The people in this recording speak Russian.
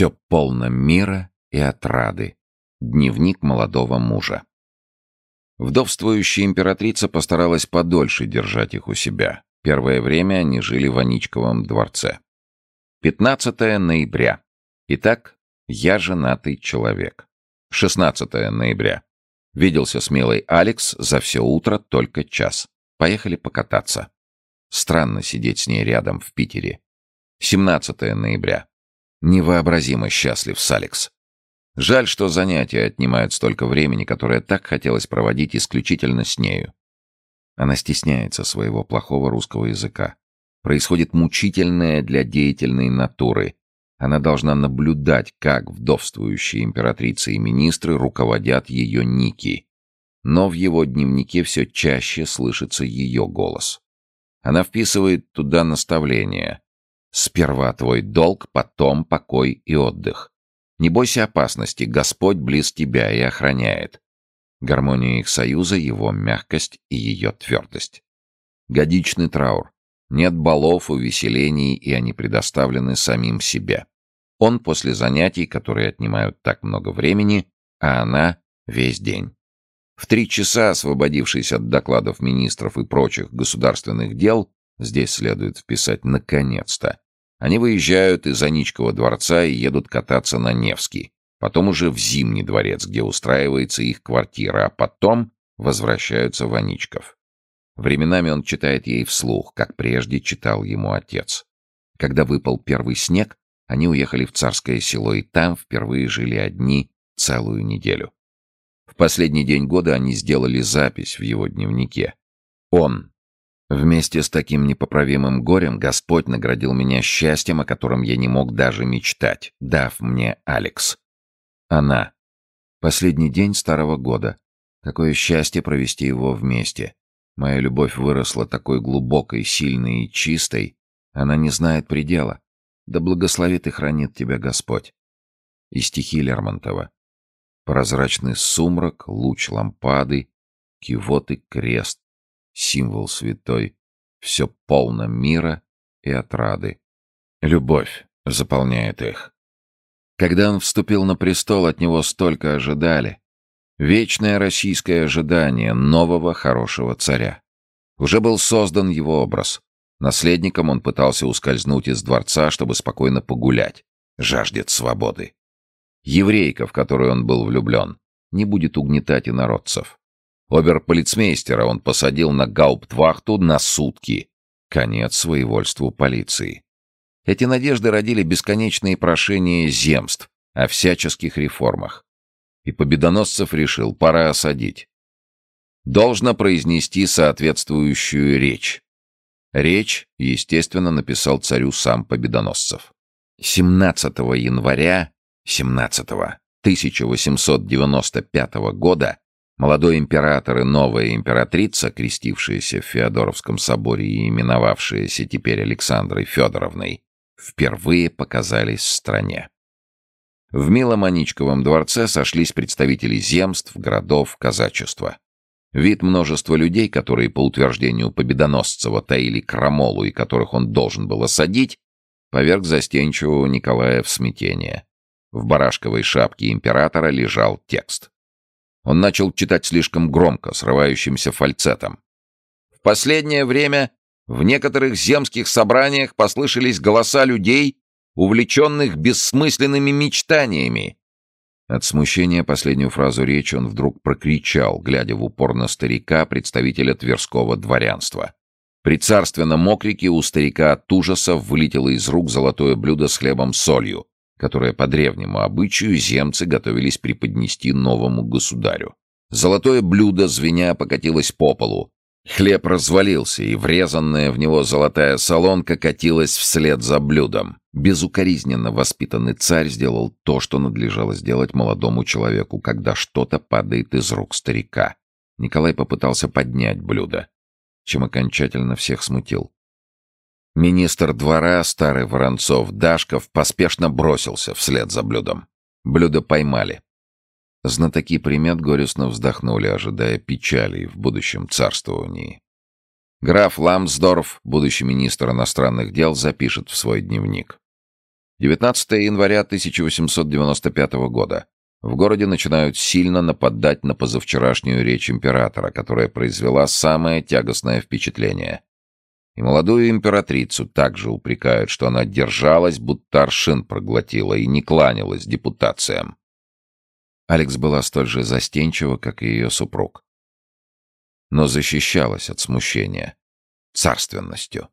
Все полно мира и отрады. Дневник молодого мужа. Вдовствующая императрица постаралась подольше держать их у себя. Первое время они жили в Аничковом дворце. 15 ноября. Итак, я женатый человек. 16 ноября. Виделся с милой Алекс за все утро только час. Поехали покататься. Странно сидеть с ней рядом в Питере. 17 ноября. Невообразимо счастлив с Алекс. Жаль, что занятия отнимают столько времени, которое так хотелось проводить исключительно с нею. Она стесняется своего плохого русского языка. Происходит мучительное для деятельной натуры. Она должна наблюдать, как вдовствующие императрицы и министры руководят ее Ники. Но в его дневнике все чаще слышится ее голос. Она вписывает туда наставления. Сперва твой долг, потом покой и отдых. Не бойся опасности, Господь близ тебя и охраняет. Гармония их союза, его мягкость и ее твердость. Годичный траур. Нет балов, увеселений, и они предоставлены самим себе. Он после занятий, которые отнимают так много времени, а она весь день. В три часа, освободившись от докладов министров и прочих государственных дел, Здесь следует вписать «наконец-то». Они выезжают из Аничкова дворца и едут кататься на Невский. Потом уже в Зимний дворец, где устраивается их квартира, а потом возвращаются в Аничков. Временами он читает ей вслух, как прежде читал ему отец. Когда выпал первый снег, они уехали в царское село и там впервые жили одни целую неделю. В последний день года они сделали запись в его дневнике. Он, Вместе с таким непоправимым горем Господь наградил меня счастьем, о котором я не мог даже мечтать, дав мне Алекс. Она. Последний день старого года. Какое счастье провести его вместе. Моя любовь выросла такой глубокой, сильной и чистой. Она не знает предела. Да благословит и хранит тебя Господь. И стихи Лермонтова. Прозрачный сумрак, луч лампады, кивот и крест, символ святой, все полно мира и отрады. Любовь заполняет их. Когда он вступил на престол, от него столько ожидали. Вечное российское ожидание нового хорошего царя. Уже был создан его образ. Наследником он пытался ускользнуть из дворца, чтобы спокойно погулять. Жаждет свободы. Еврейка, в которую он был влюблен, не будет угнетать инородцев. Оберполицмейстера он посадил на гауптвахту на сутки. Конец своевольству полиции. Эти надежды родили бесконечные прошения земств о всяческих реформах. И Победоносцев решил, пора осадить. Должно произнести соответствующую речь. Речь, естественно, написал царю сам Победоносцев. 17 января 17 1895 года Молодой император и новая императрица, крестившиеся в Феодоровском соборе и именовавшиеся теперь Александрой Федоровной, впервые показались в стране. В Милом Аничковом дворце сошлись представители земств, городов, казачества. Вид множества людей, которые, по утверждению Победоносцева, таили крамолу и которых он должен был осадить, поверг застенчивого Николая в смятение. В барашковой шапке императора лежал текст. Он начал читать слишком громко, срывающимся фальцетом. В последнее время в некоторых земских собраниях послышались голоса людей, увлеченных бессмысленными мечтаниями. От смущения последнюю фразу речи он вдруг прокричал, глядя в упор на старика, представителя тверского дворянства. При царственном окрике у старика от ужаса вылетело из рук золотое блюдо с хлебом-солью, которое по древнему обычаю земцы готовились преподнести новому государю. Золотое блюдо, звеня, покатилось по полу. Хлеб развалился, и врезанная в него золотая солонка катилась вслед за блюдом. Безукоризненно воспитанный царь сделал то, что надлежало сделать молодому человеку, когда что-то падает из рук старика. Николай попытался поднять блюдо, чем окончательно всех смутил. Министр двора, старый Воронцов Дашков, поспешно бросился вслед за блюдом. Блюдо поймали. Знатоки примет горестно вздохнули, ожидая печали в будущем царствовании. Граф Ламсдорф, будущий министр иностранных дел, запишет в свой дневник. 19 января 1895 года. В городе начинают сильно нападать на позавчерашнюю речь императора, которая произвела самое тягостное впечатление. И молодую императрицу также упрекают, что она держалась, будто аршин проглотила и не кланялась депутациям. Алекс была столь же застенчива, как и ее супруг. Но защищалась от смущения царственностью.